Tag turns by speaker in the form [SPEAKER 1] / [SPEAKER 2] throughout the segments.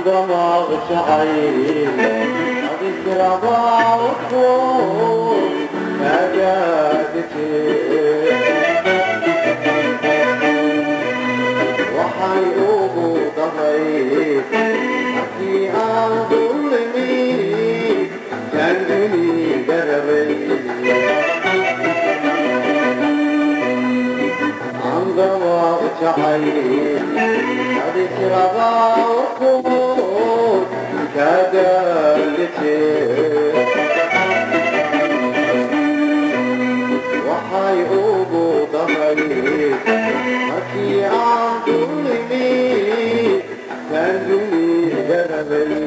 [SPEAKER 1] عندما بتحيلك عديد الأضاع والطول نجاتي وحيقوم ضفيك حكي عن ظلمي كان جني دربي عندما بتحيلك عديد الأضاع كذلك وحيقوم ظهري وفي عقلي تنزلي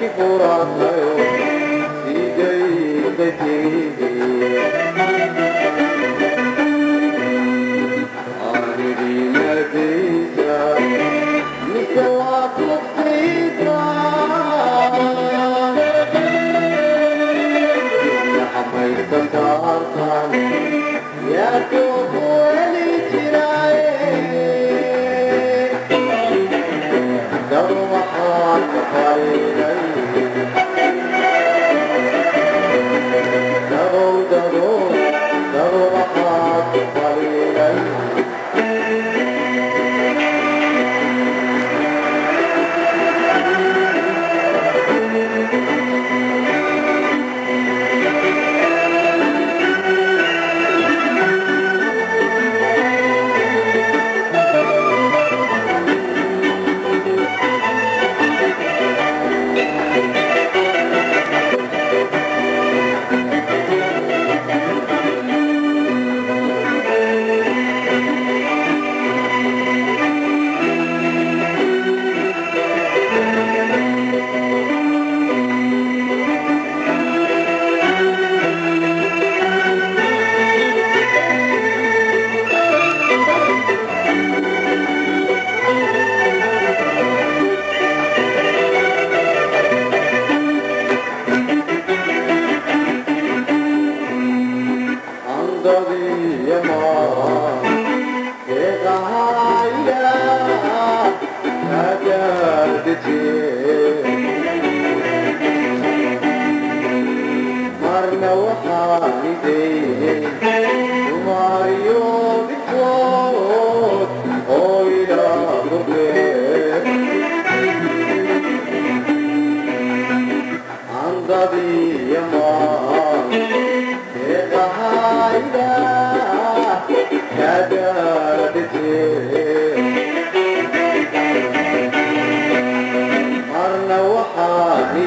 [SPEAKER 1] ki koran ayo, Daddy, your mom.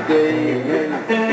[SPEAKER 1] day.